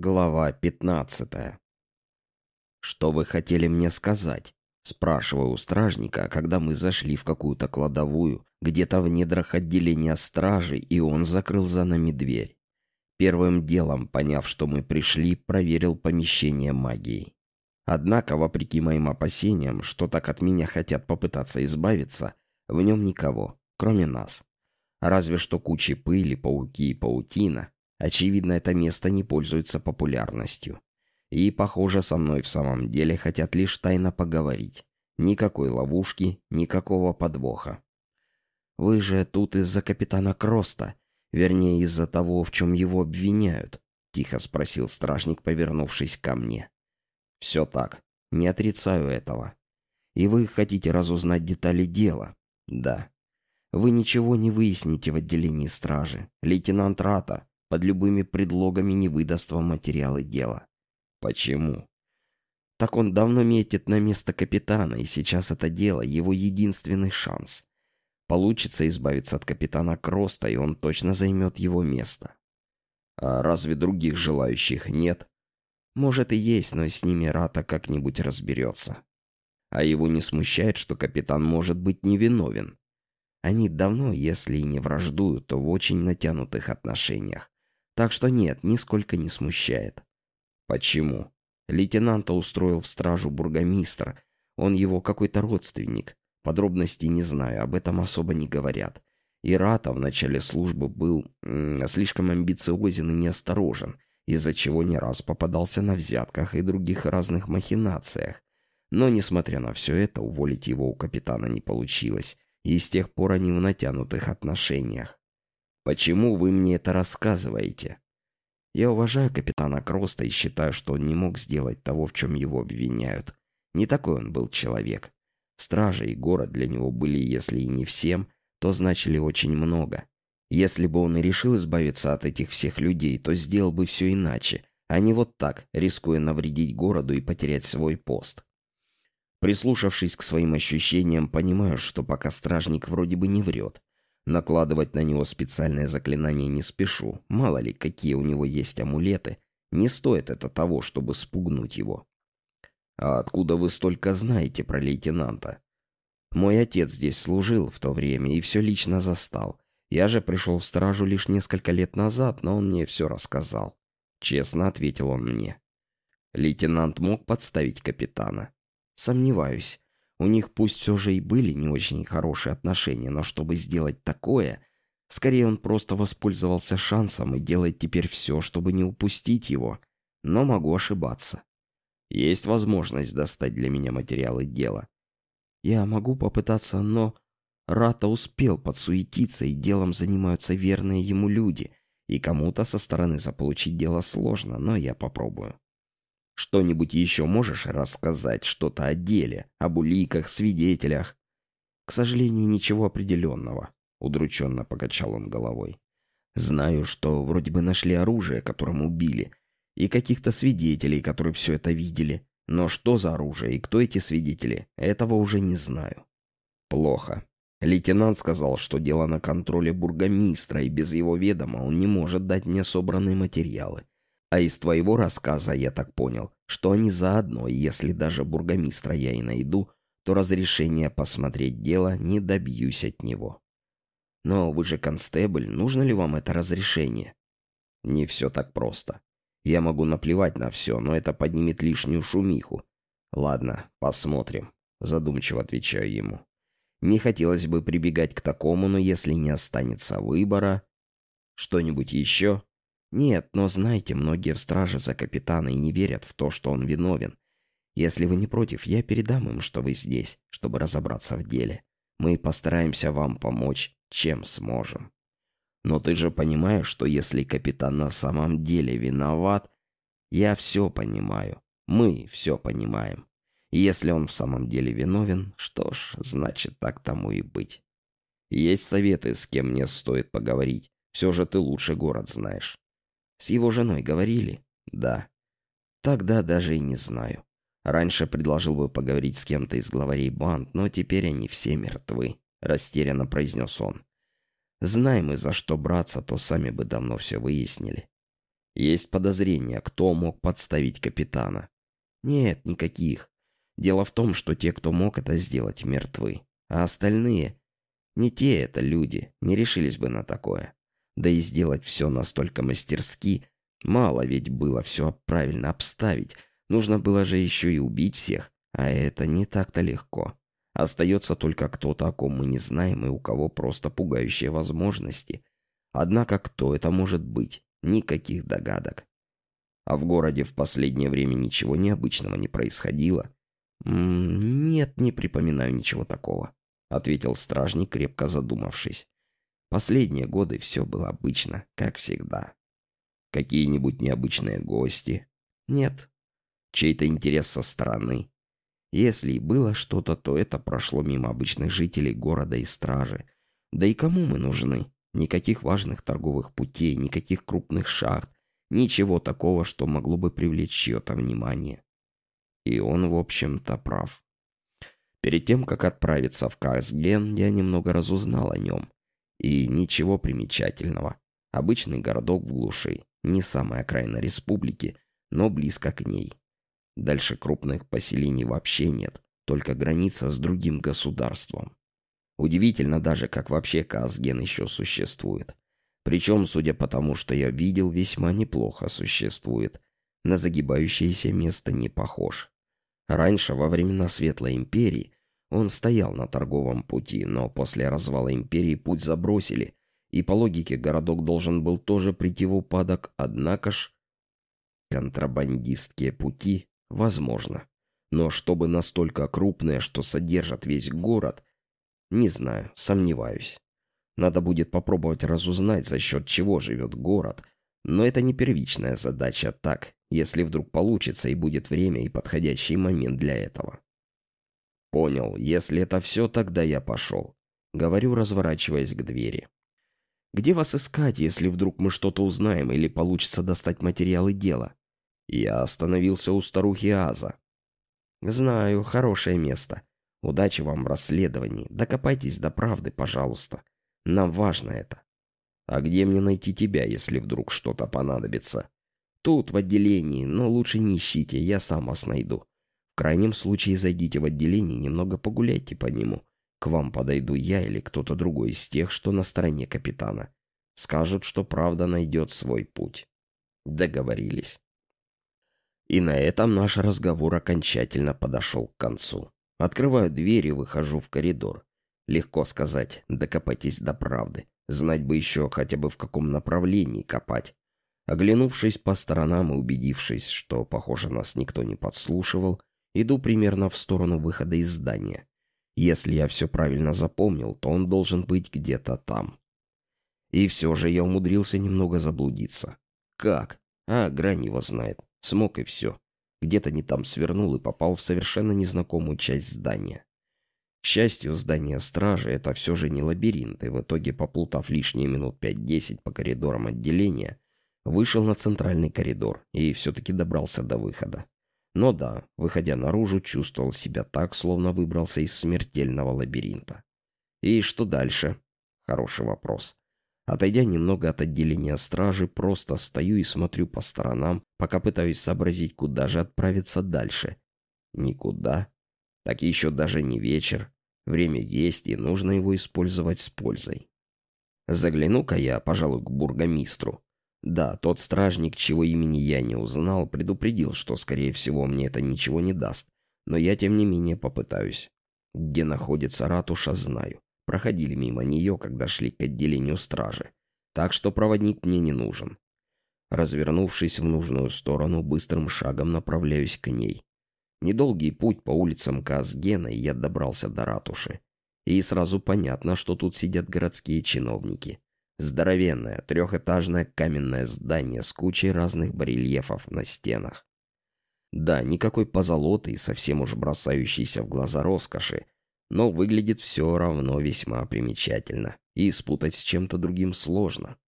Глава 15 «Что вы хотели мне сказать?» Спрашиваю у стражника, когда мы зашли в какую-то кладовую, где-то в недрах отделения стражи, и он закрыл за нами дверь. Первым делом, поняв, что мы пришли, проверил помещение магией. Однако, вопреки моим опасениям, что так от меня хотят попытаться избавиться, в нем никого, кроме нас. Разве что кучи пыли, пауки и паутина, Очевидно, это место не пользуется популярностью. И, похоже, со мной в самом деле хотят лишь тайно поговорить. Никакой ловушки, никакого подвоха. Вы же тут из-за капитана Кроста, вернее, из-за того, в чем его обвиняют, тихо спросил стражник, повернувшись ко мне. Все так, не отрицаю этого. И вы хотите разузнать детали дела? Да. Вы ничего не выясните в отделении стражи. Лейтенант Рата под любыми предлогами не выдаст вам материалы дела. Почему? Так он давно метит на место капитана, и сейчас это дело его единственный шанс. Получится избавиться от капитана Кроста, и он точно займет его место. А разве других желающих нет? Может и есть, но с ними Рата как-нибудь разберется. А его не смущает, что капитан может быть невиновен. Они давно, если и не враждуют, то в очень натянутых отношениях. Так что нет, нисколько не смущает. Почему? Лейтенанта устроил в стражу бургомистр. Он его какой-то родственник. Подробностей не знаю, об этом особо не говорят. И Рата в начале службы был слишком амбициозен и неосторожен, из-за чего не раз попадался на взятках и других разных махинациях. Но, несмотря на все это, уволить его у капитана не получилось, и с тех пор они в натянутых отношениях. Почему вы мне это рассказываете? Я уважаю капитана Кроста и считаю, что он не мог сделать того, в чем его обвиняют. Не такой он был человек. Стража и город для него были, если и не всем, то значили очень много. Если бы он и решил избавиться от этих всех людей, то сделал бы все иначе, а не вот так, рискуя навредить городу и потерять свой пост. Прислушавшись к своим ощущениям, понимаю, что пока стражник вроде бы не врет. Накладывать на него специальное заклинание не спешу. Мало ли, какие у него есть амулеты. Не стоит это того, чтобы спугнуть его. А откуда вы столько знаете про лейтенанта? Мой отец здесь служил в то время и все лично застал. Я же пришел в стражу лишь несколько лет назад, но он мне все рассказал. Честно ответил он мне. Лейтенант мог подставить капитана? Сомневаюсь. У них пусть все же и были не очень хорошие отношения, но чтобы сделать такое, скорее он просто воспользовался шансом и делает теперь все, чтобы не упустить его. Но могу ошибаться. Есть возможность достать для меня материалы дела. Я могу попытаться, но... Рата успел подсуетиться, и делом занимаются верные ему люди, и кому-то со стороны заполучить дело сложно, но я попробую. Что-нибудь еще можешь рассказать, что-то о деле, об уликах, свидетелях? К сожалению, ничего определенного. Удрученно покачал он головой. Знаю, что вроде бы нашли оружие, которым убили, и каких-то свидетелей, которые все это видели. Но что за оружие и кто эти свидетели, этого уже не знаю. Плохо. Лейтенант сказал, что дело на контроле бургомистра, и без его ведома он не может дать мне собранные материалы. А из твоего рассказа я так понял, что они заодно, и если даже бургомистра я и найду, то разрешения посмотреть дело не добьюсь от него. Но вы же констебль, нужно ли вам это разрешение? Не все так просто. Я могу наплевать на все, но это поднимет лишнюю шумиху. Ладно, посмотрим. Задумчиво отвечаю ему. Не хотелось бы прибегать к такому, но если не останется выбора... Что-нибудь еще? Нет, но знаете, многие в страже за капитана и не верят в то, что он виновен. Если вы не против, я передам им, что вы здесь, чтобы разобраться в деле. Мы постараемся вам помочь, чем сможем. Но ты же понимаешь, что если капитан на самом деле виноват, я все понимаю. Мы все понимаем. Если он в самом деле виновен, что ж, значит, так тому и быть. Есть советы, с кем мне стоит поговорить. Все же ты лучше город знаешь. С его женой говорили? Да. Тогда даже и не знаю. Раньше предложил бы поговорить с кем-то из главарей банд, но теперь они все мертвы, растерянно произнес он. Знаем мы, за что браться, то сами бы давно все выяснили. Есть подозрения, кто мог подставить капитана. Нет, никаких. Дело в том, что те, кто мог это сделать, мертвы. А остальные... Не те это люди, не решились бы на такое. Да и сделать все настолько мастерски... Мало ведь было все правильно обставить. Нужно было же еще и убить всех. А это не так-то легко. Остается только кто-то, о ком мы не знаем и у кого просто пугающие возможности. Однако кто это может быть? Никаких догадок. А в городе в последнее время ничего необычного не происходило. «Нет, не припоминаю ничего такого», — ответил стражник, крепко задумавшись. «Последние годы все было обычно, как всегда». «Какие-нибудь необычные гости?» «Нет». «Чей-то интерес со стороны?» Если и было что-то, то это прошло мимо обычных жителей города и стражи. Да и кому мы нужны? Никаких важных торговых путей, никаких крупных шахт, ничего такого, что могло бы привлечь чье-то внимание. И он, в общем-то, прав. Перед тем, как отправиться в Касген, я немного разузнал о нем. И ничего примечательного. Обычный городок в глуши, не самая окраина республики, но близко к ней. Дальше крупных поселений вообще нет, только граница с другим государством. Удивительно даже, как вообще Казген еще существует. Причем, судя по тому, что я видел, весьма неплохо существует. На загибающееся место не похож. Раньше, во времена Светлой Империи, он стоял на торговом пути, но после развала Империи путь забросили, и по логике городок должен был тоже прийти в упадок, однако ж контрабандистские пути Возможно. Но чтобы настолько крупное, что содержат весь город, не знаю, сомневаюсь. Надо будет попробовать разузнать, за счет чего живет город. Но это не первичная задача так, если вдруг получится и будет время и подходящий момент для этого. Понял, если это все, тогда я пошел. Говорю, разворачиваясь к двери. Где вас искать, если вдруг мы что-то узнаем или получится достать материалы дела? Я остановился у старухи Аза. «Знаю, хорошее место. Удачи вам в расследовании. Докопайтесь до правды, пожалуйста. Нам важно это». «А где мне найти тебя, если вдруг что-то понадобится?» «Тут, в отделении, но лучше не ищите, я сам вас найду. Крайнем случае зайдите в отделение немного погуляйте по нему. К вам подойду я или кто-то другой из тех, что на стороне капитана. Скажут, что правда найдет свой путь». Договорились. И на этом наш разговор окончательно подошел к концу. Открываю дверь и выхожу в коридор. Легко сказать, докопайтесь до правды. Знать бы еще хотя бы в каком направлении копать. Оглянувшись по сторонам и убедившись, что, похоже, нас никто не подслушивал, иду примерно в сторону выхода из здания. Если я все правильно запомнил, то он должен быть где-то там. И все же я умудрился немного заблудиться. Как? А, грань его знает. Смог и все. Где-то не там свернул и попал в совершенно незнакомую часть здания. К счастью, здание стражи — это все же не лабиринт, и в итоге, поплутав лишние минут 5-10 по коридорам отделения, вышел на центральный коридор и все-таки добрался до выхода. Но да, выходя наружу, чувствовал себя так, словно выбрался из смертельного лабиринта. И что дальше? Хороший вопрос. Отойдя немного от отделения стражи, просто стою и смотрю по сторонам, пока пытаюсь сообразить, куда же отправиться дальше. Никуда. Так еще даже не вечер. Время есть, и нужно его использовать с пользой. Загляну-ка я, пожалуй, к бургомистру. Да, тот стражник, чего имени я не узнал, предупредил, что, скорее всего, мне это ничего не даст. Но я, тем не менее, попытаюсь. Где находится ратуша, знаю проходили мимо нее, когда шли к отделению стражи, так что проводник мне не нужен. Развернувшись в нужную сторону, быстрым шагом направляюсь к ней. Недолгий путь по улицам Казгена, я добрался до ратуши. И сразу понятно, что тут сидят городские чиновники. Здоровенное, трехэтажное каменное здание с кучей разных барельефов на стенах. Да, никакой позолоты и совсем уж бросающейся в глаза роскоши, но выглядит все равно весьма примечательно, и спутать с чем-то другим сложно.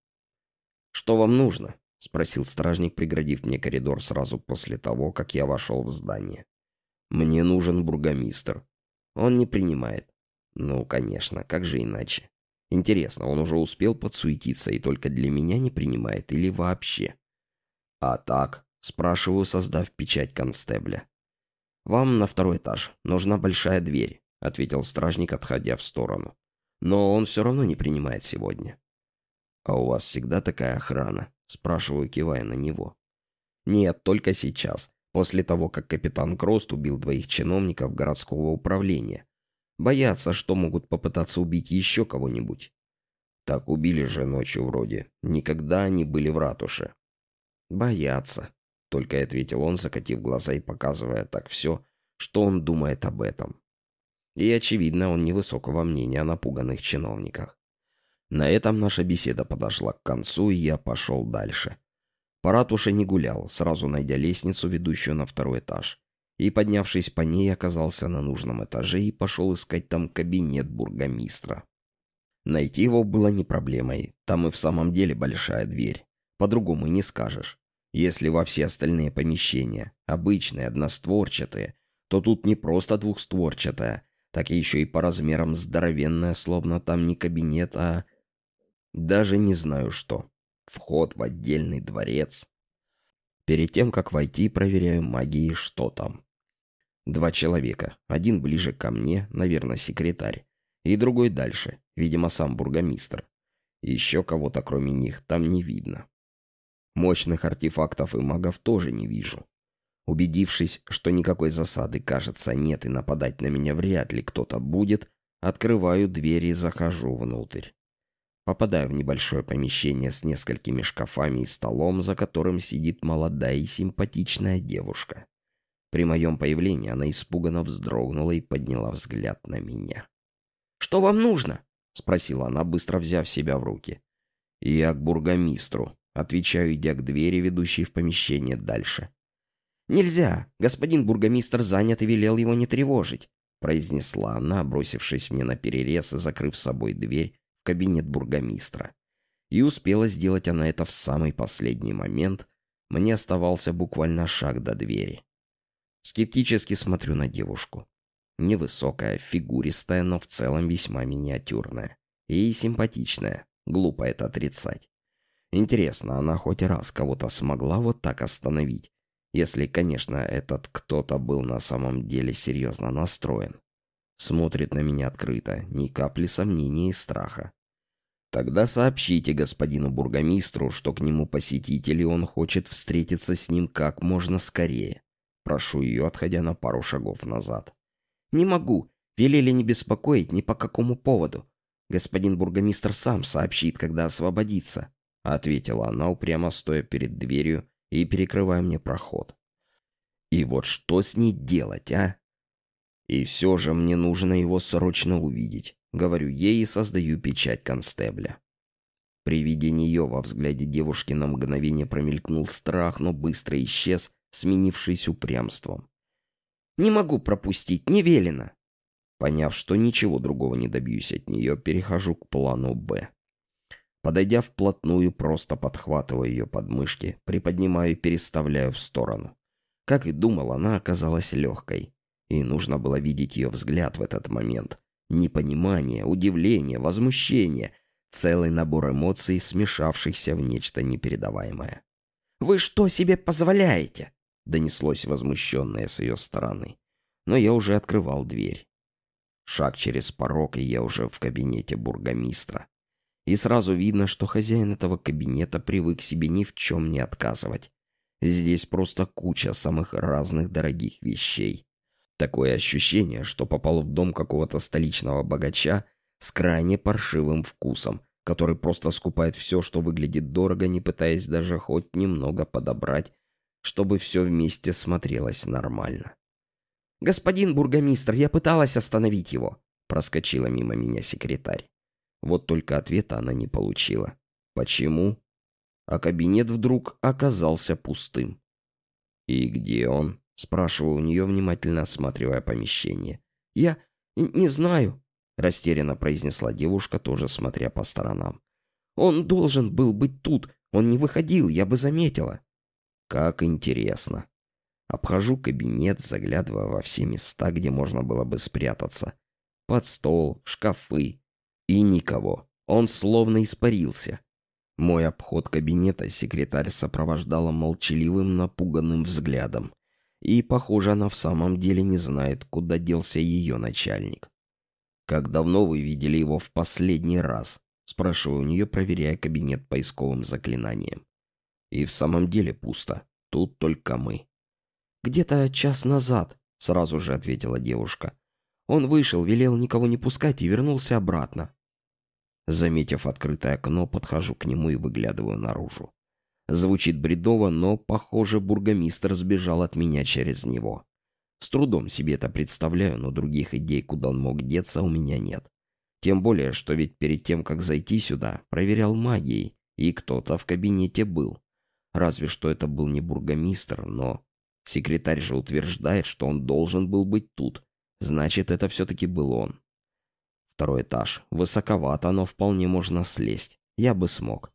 «Что вам нужно?» — спросил стражник, преградив мне коридор сразу после того, как я вошел в здание. «Мне нужен бургомистр. Он не принимает». «Ну, конечно, как же иначе?» «Интересно, он уже успел подсуетиться и только для меня не принимает или вообще?» «А так?» — спрашиваю, создав печать констебля. «Вам на второй этаж. Нужна большая дверь», — ответил стражник, отходя в сторону. «Но он все равно не принимает сегодня». «А у вас всегда такая охрана?» — спрашиваю, кивая на него. «Нет, только сейчас, после того, как капитан Крост убил двоих чиновников городского управления. Боятся, что могут попытаться убить еще кого-нибудь». «Так убили же ночью вроде. Никогда они были в ратуше». «Боятся», — только и ответил он, закатив глаза и показывая так все, что он думает об этом. И, очевидно, он невысокого мнения о напуганных чиновниках. На этом наша беседа подошла к концу, и я пошел дальше. По ратуше не гулял, сразу найдя лестницу, ведущую на второй этаж. И, поднявшись по ней, оказался на нужном этаже и пошел искать там кабинет бургомистра. Найти его было не проблемой, там и в самом деле большая дверь. По-другому не скажешь. Если во все остальные помещения, обычные, одностворчатые, то тут не просто двухстворчатая, так еще и по размерам здоровенная, словно там не кабинет, а даже не знаю что. Вход в отдельный дворец. Перед тем, как войти, проверяю магии, что там. Два человека. Один ближе ко мне, наверное, секретарь. И другой дальше, видимо, сам бургомистр. Еще кого-то кроме них там не видно. Мощных артефактов и магов тоже не вижу. Убедившись, что никакой засады, кажется, нет и нападать на меня вряд ли кто-то будет, открываю дверь и захожу внутрь. Попадаю в небольшое помещение с несколькими шкафами и столом, за которым сидит молодая и симпатичная девушка. При моем появлении она испуганно вздрогнула и подняла взгляд на меня. «Что вам нужно?» — спросила она, быстро взяв себя в руки. «Я к бургомистру», — отвечаю, идя к двери, ведущей в помещение дальше. «Нельзя. Господин бургомистр занят и велел его не тревожить», — произнесла она, бросившись мне на перерез и закрыв с собой дверь, в кабинет бургомистра. И успела сделать она это в самый последний момент. Мне оставался буквально шаг до двери. Скептически смотрю на девушку. Невысокая, фигуристая, но в целом весьма миниатюрная. И симпатичная. Глупо это отрицать. Интересно, она хоть раз кого-то смогла вот так остановить? Если, конечно, этот кто-то был на самом деле серьезно настроен. Смотрит на меня открыто, ни капли сомнения и страха. Тогда сообщите господину бургомистру, что к нему посетитель, и он хочет встретиться с ним как можно скорее. Прошу ее, отходя на пару шагов назад. «Не могу. Велели не беспокоить ни по какому поводу. Господин бургомистр сам сообщит, когда освободится», — ответила она, упрямо стоя перед дверью и перекрывая мне проход. «И вот что с ней делать, а?» И все же мне нужно его срочно увидеть. Говорю ей и создаю печать констебля. При виде нее во взгляде девушки на мгновение промелькнул страх, но быстро исчез, сменившись упрямством. «Не могу пропустить, не велено!» Поняв, что ничего другого не добьюсь от нее, перехожу к плану «Б». Подойдя вплотную, просто подхватываю ее подмышки, приподнимаю и переставляю в сторону. Как и думал, она оказалась легкой. И нужно было видеть ее взгляд в этот момент. Непонимание, удивление, возмущение. Целый набор эмоций, смешавшихся в нечто непередаваемое. «Вы что себе позволяете?» Донеслось возмущенное с ее стороны. Но я уже открывал дверь. Шаг через порог, и я уже в кабинете бургомистра. И сразу видно, что хозяин этого кабинета привык себе ни в чем не отказывать. Здесь просто куча самых разных дорогих вещей. Такое ощущение, что попал в дом какого-то столичного богача с крайне паршивым вкусом, который просто скупает все, что выглядит дорого, не пытаясь даже хоть немного подобрать, чтобы все вместе смотрелось нормально. «Господин бургомистр, я пыталась остановить его», — проскочила мимо меня секретарь. Вот только ответа она не получила. Почему? А кабинет вдруг оказался пустым. «И где он?» Спрашиваю у нее, внимательно осматривая помещение. «Я не знаю», — растерянно произнесла девушка, тоже смотря по сторонам. «Он должен был быть тут. Он не выходил, я бы заметила». «Как интересно». Обхожу кабинет, заглядывая во все места, где можно было бы спрятаться. Под стол, шкафы. И никого. Он словно испарился. Мой обход кабинета секретарь сопровождала молчаливым, напуганным взглядом. И, похоже, она в самом деле не знает, куда делся ее начальник. «Как давно вы видели его в последний раз?» Спрашиваю у нее, проверяя кабинет поисковым заклинанием. И в самом деле пусто. Тут только мы. «Где-то час назад», — сразу же ответила девушка. Он вышел, велел никого не пускать и вернулся обратно. Заметив открытое окно, подхожу к нему и выглядываю наружу. Звучит бредово, но, похоже, бургомистр сбежал от меня через него. С трудом себе это представляю, но других идей, куда он мог деться, у меня нет. Тем более, что ведь перед тем, как зайти сюда, проверял магией, и кто-то в кабинете был. Разве что это был не бургомистр, но... Секретарь же утверждает, что он должен был быть тут. Значит, это все-таки был он. Второй этаж. Высоковато, но вполне можно слезть. Я бы смог.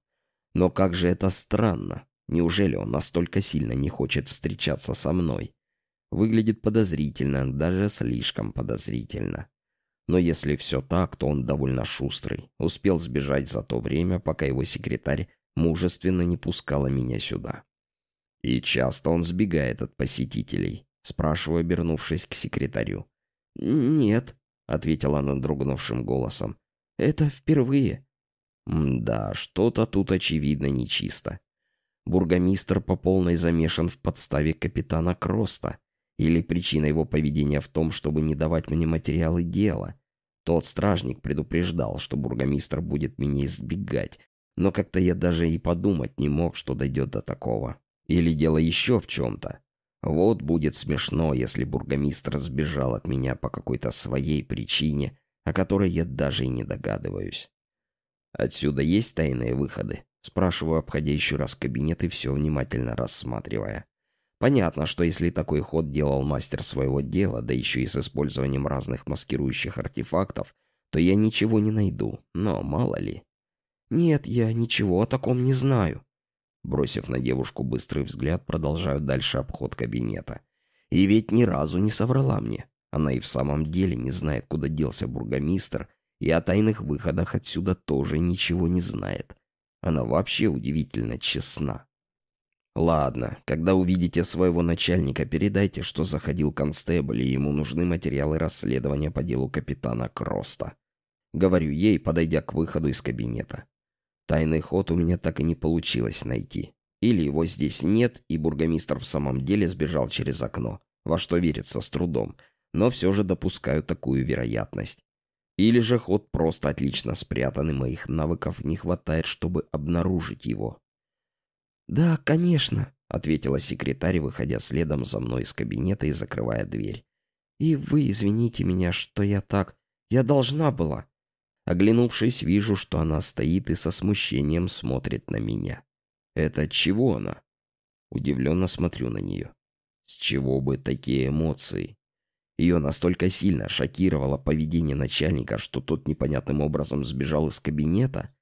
Но как же это странно. Неужели он настолько сильно не хочет встречаться со мной? Выглядит подозрительно, даже слишком подозрительно. Но если все так, то он довольно шустрый. Успел сбежать за то время, пока его секретарь мужественно не пускала меня сюда. И часто он сбегает от посетителей, спрашиваю, обернувшись к секретарю. «Нет», — ответила она дрогнувшим голосом. «Это впервые». да, что-то тут очевидно нечисто. Бургомистр по полной замешан в подставе капитана Кроста. Или причина его поведения в том, чтобы не давать мне материалы дела. Тот стражник предупреждал, что бургомистр будет меня избегать, но как-то я даже и подумать не мог, что дойдет до такого. Или дело еще в чем-то. Вот будет смешно, если бургомистр сбежал от меня по какой-то своей причине, о которой я даже и не догадываюсь. Отсюда есть тайные выходы? Спрашиваю, обходя еще раз кабинет и все внимательно рассматривая. Понятно, что если такой ход делал мастер своего дела, да еще и с использованием разных маскирующих артефактов, то я ничего не найду, но мало ли. «Нет, я ничего о таком не знаю». Бросив на девушку быстрый взгляд, продолжаю дальше обход кабинета. И ведь ни разу не соврала мне. Она и в самом деле не знает, куда делся бургомистр, и о тайных выходах отсюда тоже ничего не знает. Она вообще удивительно честна. «Ладно, когда увидите своего начальника, передайте, что заходил констебль, и ему нужны материалы расследования по делу капитана Кроста». Говорю ей, подойдя к выходу из кабинета. Тайный ход у меня так и не получилось найти. Или его здесь нет, и бургомистр в самом деле сбежал через окно, во что верится с трудом, но все же допускаю такую вероятность. Или же ход просто отлично спрятан, и моих навыков не хватает, чтобы обнаружить его. «Да, конечно», — ответила секретарь, выходя следом за мной из кабинета и закрывая дверь. «И вы извините меня, что я так... Я должна была...» Оглянувшись, вижу, что она стоит и со смущением смотрит на меня. Это чего она? Удивленно смотрю на нее. С чего бы такие эмоции? Ее настолько сильно шокировало поведение начальника, что тот непонятным образом сбежал из кабинета.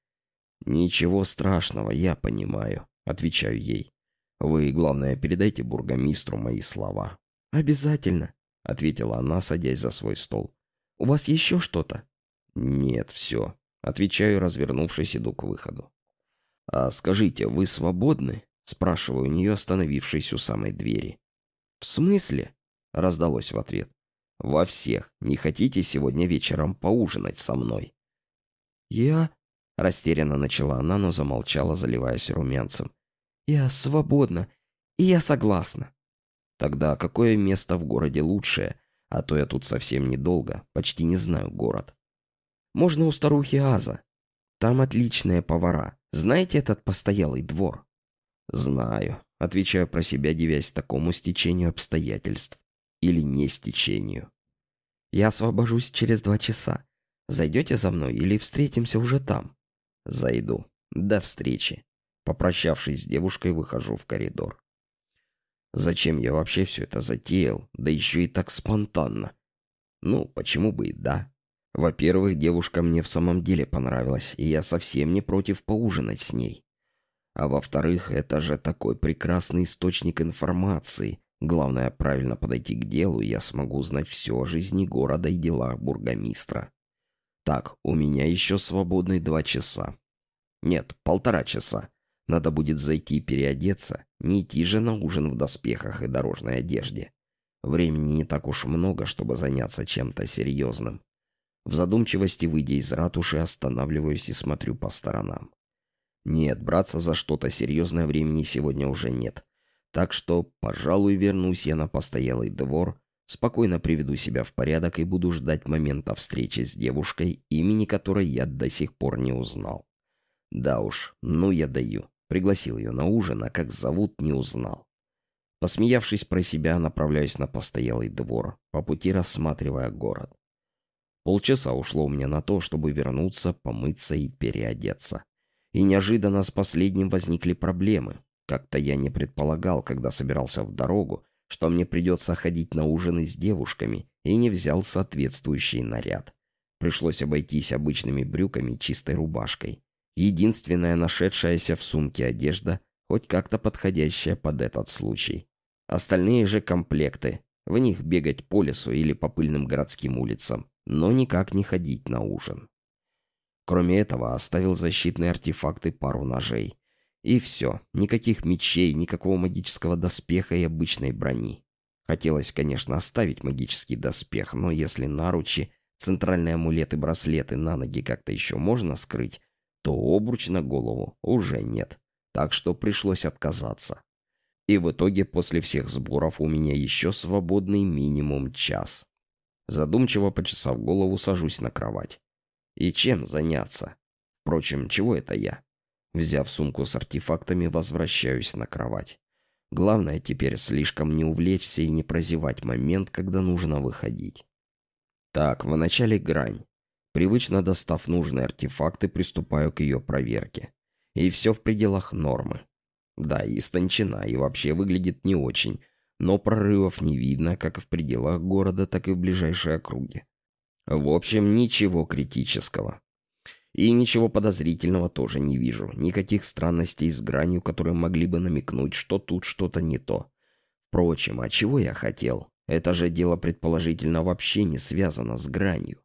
«Ничего страшного, я понимаю», — отвечаю ей. «Вы, главное, передайте бургомистру мои слова». «Обязательно», — ответила она, садясь за свой стол. «У вас еще что-то?» «Нет, все». Отвечаю, развернувшись, иду к выходу. «А скажите, вы свободны?» Спрашиваю у нее, остановившись у самой двери. «В смысле?» Раздалось в ответ. «Во всех. Не хотите сегодня вечером поужинать со мной?» «Я...» Растерянно начала она, но замолчала, заливаясь румянцем. «Я свободна, и я согласна». «Тогда какое место в городе лучшее? А то я тут совсем недолго, почти не знаю город». Можно у старухи Аза. Там отличные повара. Знаете этот постоялый двор? Знаю. Отвечаю про себя, девясь такому стечению обстоятельств. Или не стечению. Я освобожусь через два часа. Зайдете за мной или встретимся уже там? Зайду. До встречи. Попрощавшись с девушкой, выхожу в коридор. Зачем я вообще все это затеял, да еще и так спонтанно? Ну, почему бы и да. Во-первых, девушка мне в самом деле понравилась, и я совсем не против поужинать с ней. А во-вторых, это же такой прекрасный источник информации. Главное, правильно подойти к делу, и я смогу узнать все о жизни города и делах бургомистра. Так, у меня еще свободные два часа. Нет, полтора часа. Надо будет зайти переодеться, не идти же на ужин в доспехах и дорожной одежде. Времени не так уж много, чтобы заняться чем-то серьезным. В задумчивости, выйдя из ратуши, останавливаюсь и смотрю по сторонам. Нет, браться за что-то серьезное времени сегодня уже нет. Так что, пожалуй, вернусь я на постоялый двор, спокойно приведу себя в порядок и буду ждать момента встречи с девушкой, имени которой я до сих пор не узнал. Да уж, ну я даю. Пригласил ее на ужин, а как зовут, не узнал. Посмеявшись про себя, направляюсь на постоялый двор, по пути рассматривая город. Полчаса ушло у меня на то, чтобы вернуться, помыться и переодеться. И неожиданно с последним возникли проблемы. Как-то я не предполагал, когда собирался в дорогу, что мне придется ходить на ужины с девушками, и не взял соответствующий наряд. Пришлось обойтись обычными брюками и чистой рубашкой. Единственная нашедшаяся в сумке одежда, хоть как-то подходящая под этот случай. Остальные же комплекты. В них бегать по лесу или по пыльным городским улицам, но никак не ходить на ужин. Кроме этого, оставил защитные артефакты пару ножей. И все. Никаких мечей, никакого магического доспеха и обычной брони. Хотелось, конечно, оставить магический доспех, но если наручи, центральные амулеты, браслеты на ноги как-то еще можно скрыть, то обруч на голову уже нет. Так что пришлось отказаться. И в итоге после всех сборов у меня еще свободный минимум час. Задумчиво почесав голову, сажусь на кровать. И чем заняться? Впрочем, чего это я? Взяв сумку с артефактами, возвращаюсь на кровать. Главное теперь слишком не увлечься и не прозевать момент, когда нужно выходить. Так, в начале грань. Привычно достав нужные артефакты, приступаю к ее проверке. И все в пределах нормы. Да, и истончена, и вообще выглядит не очень, но прорывов не видно как в пределах города, так и в ближайшей округе. В общем, ничего критического. И ничего подозрительного тоже не вижу. Никаких странностей с гранью, которые могли бы намекнуть, что тут что-то не то. Впрочем, а чего я хотел? Это же дело предположительно вообще не связано с гранью.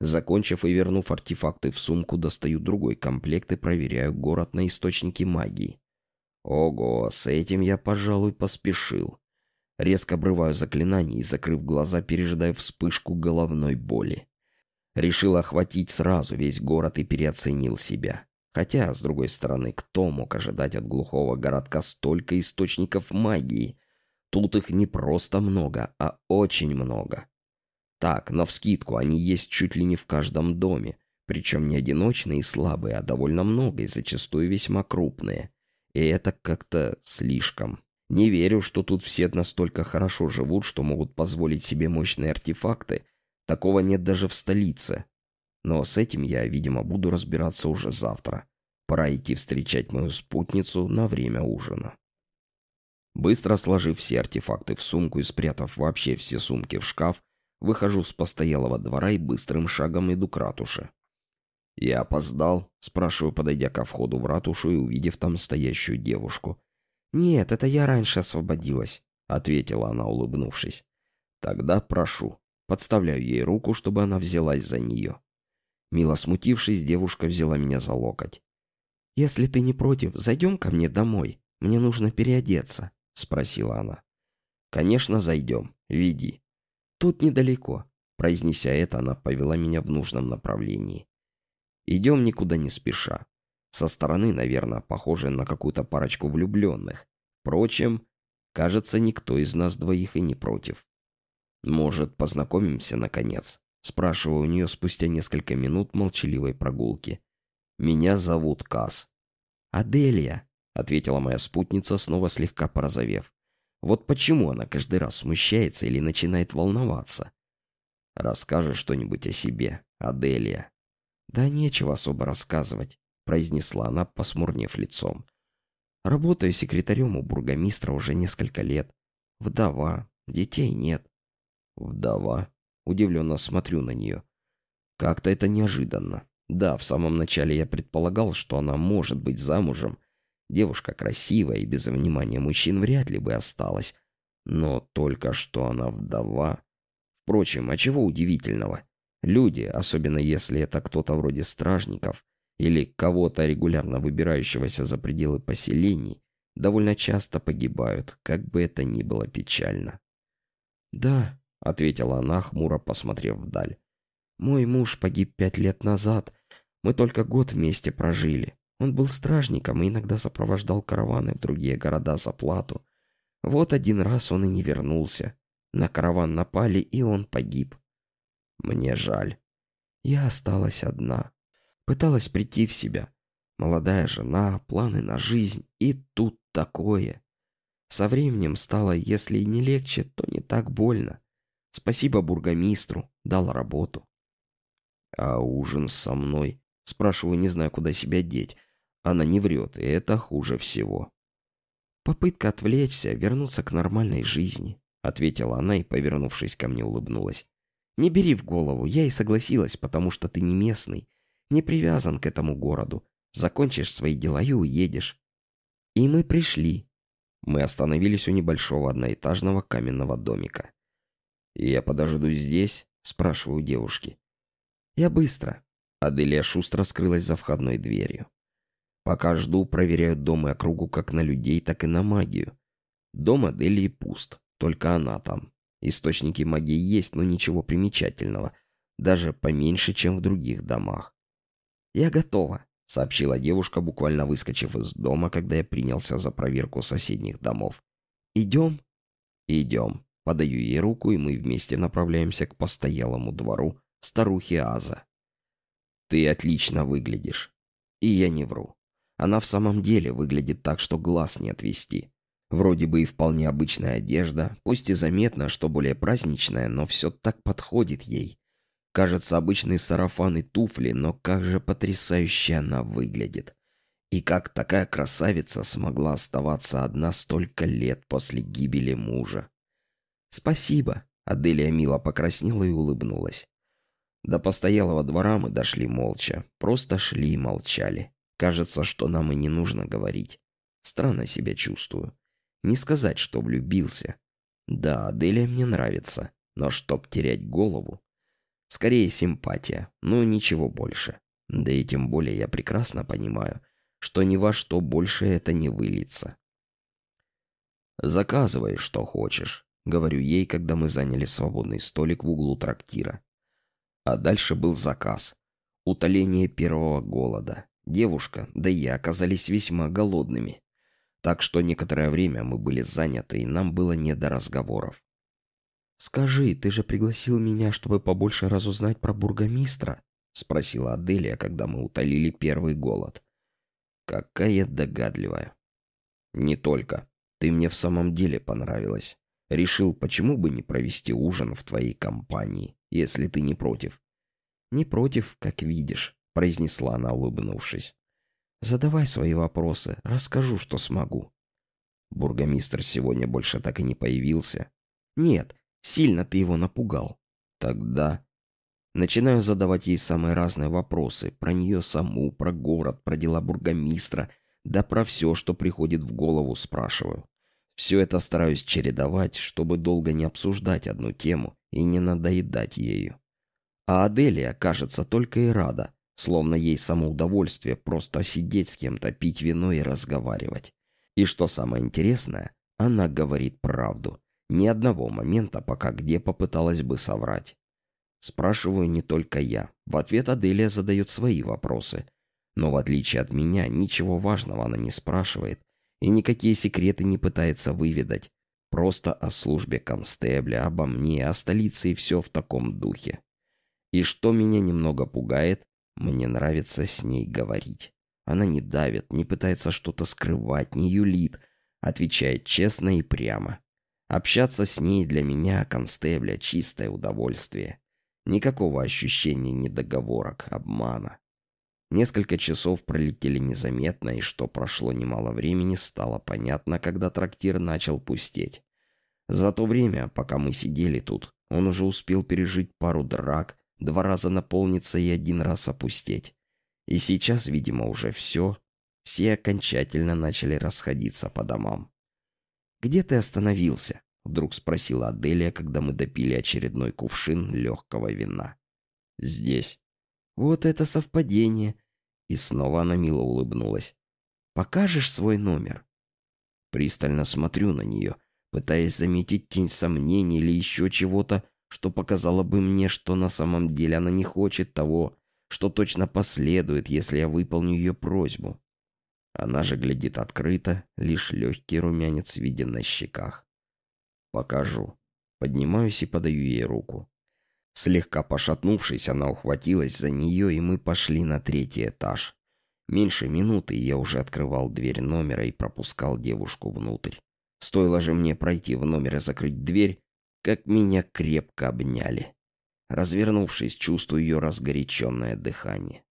Закончив и вернув артефакты в сумку, достаю другой комплект и проверяю город на источники магии. Ого, с этим я, пожалуй, поспешил. Резко обрываю заклинание и, закрыв глаза, пережидаю вспышку головной боли. Решил охватить сразу весь город и переоценил себя. Хотя, с другой стороны, кто мог ожидать от глухого городка столько источников магии? Тут их не просто много, а очень много. Так, навскидку, они есть чуть ли не в каждом доме. Причем не одиночные и слабые, а довольно много и зачастую весьма крупные. И это как-то слишком. Не верю, что тут все настолько хорошо живут, что могут позволить себе мощные артефакты. Такого нет даже в столице. Но с этим я, видимо, буду разбираться уже завтра. Пора идти встречать мою спутницу на время ужина. Быстро сложив все артефакты в сумку и спрятав вообще все сумки в шкаф, выхожу с постоялого двора и быстрым шагом иду к ратуше. «Я опоздал?» — спрашиваю, подойдя ко входу в ратушу и увидев там стоящую девушку. «Нет, это я раньше освободилась», — ответила она, улыбнувшись. «Тогда прошу». Подставляю ей руку, чтобы она взялась за нее. Мило смутившись, девушка взяла меня за локоть. «Если ты не против, зайдем ко мне домой. Мне нужно переодеться», — спросила она. «Конечно, зайдем. Веди». «Тут недалеко», — произнеся это, она повела меня в нужном направлении. Идем никуда не спеша. Со стороны, наверное, похоже на какую-то парочку влюбленных. Впрочем, кажется, никто из нас двоих и не против. «Может, познакомимся, наконец?» Спрашиваю у нее спустя несколько минут молчаливой прогулки. «Меня зовут Кас». «Аделия», — ответила моя спутница, снова слегка порозовев. «Вот почему она каждый раз смущается или начинает волноваться?» «Расскажи что-нибудь о себе, Аделия», «Да нечего особо рассказывать», — произнесла она, посмурнев лицом. «Работаю секретарем у бургомистра уже несколько лет. Вдова, детей нет». «Вдова?» — удивленно смотрю на нее. «Как-то это неожиданно. Да, в самом начале я предполагал, что она может быть замужем. Девушка красивая и без внимания мужчин вряд ли бы осталась. Но только что она вдова. Впрочем, а чего удивительного? Люди, особенно если это кто-то вроде стражников, или кого-то регулярно выбирающегося за пределы поселений, довольно часто погибают, как бы это ни было печально. «Да», — ответила она, хмуро посмотрев вдаль. «Мой муж погиб пять лет назад. Мы только год вместе прожили. Он был стражником и иногда сопровождал караваны в другие города за плату. Вот один раз он и не вернулся. На караван напали, и он погиб. Мне жаль. Я осталась одна. Пыталась прийти в себя. Молодая жена, планы на жизнь, и тут такое. Со временем стало, если и не легче, то не так больно. Спасибо бургомистру, дал работу. А ужин со мной? Спрашиваю, не знаю, куда себя деть. Она не врет, и это хуже всего. Попытка отвлечься, вернуться к нормальной жизни, ответила она и, повернувшись ко мне, улыбнулась. Не бери в голову, я и согласилась, потому что ты не местный, не привязан к этому городу. Закончишь свои дела и уедешь. И мы пришли. Мы остановились у небольшого одноэтажного каменного домика. «Я подожду здесь?» — спрашиваю девушки. «Я быстро». Аделия шустро скрылась за входной дверью. Пока жду, проверяю дом и округу как на людей, так и на магию. Дом Аделии пуст, только она там. Источники магии есть, но ничего примечательного. Даже поменьше, чем в других домах. «Я готова», — сообщила девушка, буквально выскочив из дома, когда я принялся за проверку соседних домов. «Идем?» «Идем». Подаю ей руку, и мы вместе направляемся к постоялому двору старухи Аза. «Ты отлично выглядишь». И я не вру. Она в самом деле выглядит так, что глаз не отвести. Вроде бы и вполне обычная одежда, пусть и заметно, что более праздничная, но все так подходит ей. Кажется, обычные сарафан и туфли, но как же потрясающе она выглядит. И как такая красавица смогла оставаться одна столько лет после гибели мужа. «Спасибо», — Аделия мило покраснела и улыбнулась. До постоялого двора мы дошли молча, просто шли и молчали. Кажется, что нам и не нужно говорить. Странно себя чувствую. Не сказать, что влюбился. Да, Аделия мне нравится, но чтоб терять голову... Скорее симпатия, но ничего больше. Да и тем более я прекрасно понимаю, что ни во что больше это не выльется. «Заказывай, что хочешь», — говорю ей, когда мы заняли свободный столик в углу трактира. А дальше был заказ. Утоление первого голода. Девушка, да и я оказались весьма голодными. Так что некоторое время мы были заняты, и нам было не до разговоров. «Скажи, ты же пригласил меня, чтобы побольше разузнать про бургомистра?» — спросила Аделия, когда мы утолили первый голод. «Какая догадливая!» «Не только. Ты мне в самом деле понравилась. Решил, почему бы не провести ужин в твоей компании, если ты не против?» «Не против, как видишь», — произнесла она, улыбнувшись. Задавай свои вопросы, расскажу, что смогу. Бургомистр сегодня больше так и не появился. Нет, сильно ты его напугал. Тогда... Начинаю задавать ей самые разные вопросы. Про нее саму, про город, про дела бургомистра. Да про все, что приходит в голову, спрашиваю. Все это стараюсь чередовать, чтобы долго не обсуждать одну тему и не надоедать ею. А Аделия, кажется, только и рада, Словно ей само удовольствие просто сидеть с кем-то, пить вино и разговаривать. И что самое интересное, она говорит правду. Ни одного момента, пока где попыталась бы соврать. Спрашиваю не только я. В ответ Аделия задает свои вопросы. Но в отличие от меня, ничего важного она не спрашивает. И никакие секреты не пытается выведать. Просто о службе констебля, обо мне, о столице и все в таком духе. И что меня немного пугает, мне нравится с ней говорить. Она не давит, не пытается что-то скрывать, не юлит, отвечает честно и прямо. Общаться с ней для меня, констебля, чистое удовольствие. Никакого ощущения недоговорок, обмана. Несколько часов пролетели незаметно, и что прошло немало времени, стало понятно, когда трактир начал пустеть. За то время, пока мы сидели тут, он уже успел пережить пару драк, два раза наполниться и один раз опустеть. И сейчас, видимо, уже все. Все окончательно начали расходиться по домам. «Где ты остановился?» — вдруг спросила Аделия, когда мы допили очередной кувшин легкого вина. «Здесь». «Вот это совпадение. И снова она мило улыбнулась. «Покажешь свой номер?» Пристально смотрю на нее, пытаясь заметить тень сомнений или еще чего-то, что показало бы мне, что на самом деле она не хочет того, что точно последует, если я выполню ее просьбу. Она же глядит открыто, лишь легкий румянец виден на щеках. «Покажу». Поднимаюсь и подаю ей руку. Слегка пошатнувшись, она ухватилась за нее, и мы пошли на третий этаж. Меньше минуты, я уже открывал дверь номера и пропускал девушку внутрь. Стоило же мне пройти в номер и закрыть дверь, как меня крепко обняли. Развернувшись, чувствую ее разгоряченное дыхание.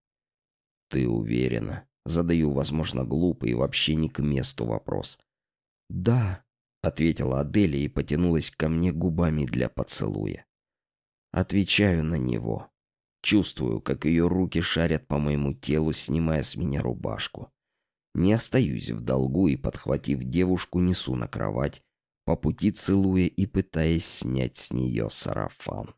«Ты уверена?» Задаю, возможно, глупый и вообще не к месту вопрос. «Да», — ответила Аделия и потянулась ко мне губами для поцелуя. Отвечаю на него. Чувствую, как ее руки шарят по моему телу, снимая с меня рубашку. Не остаюсь в долгу и, подхватив девушку, несу на кровать, по пути целуя и пытаясь снять с нее сарафан.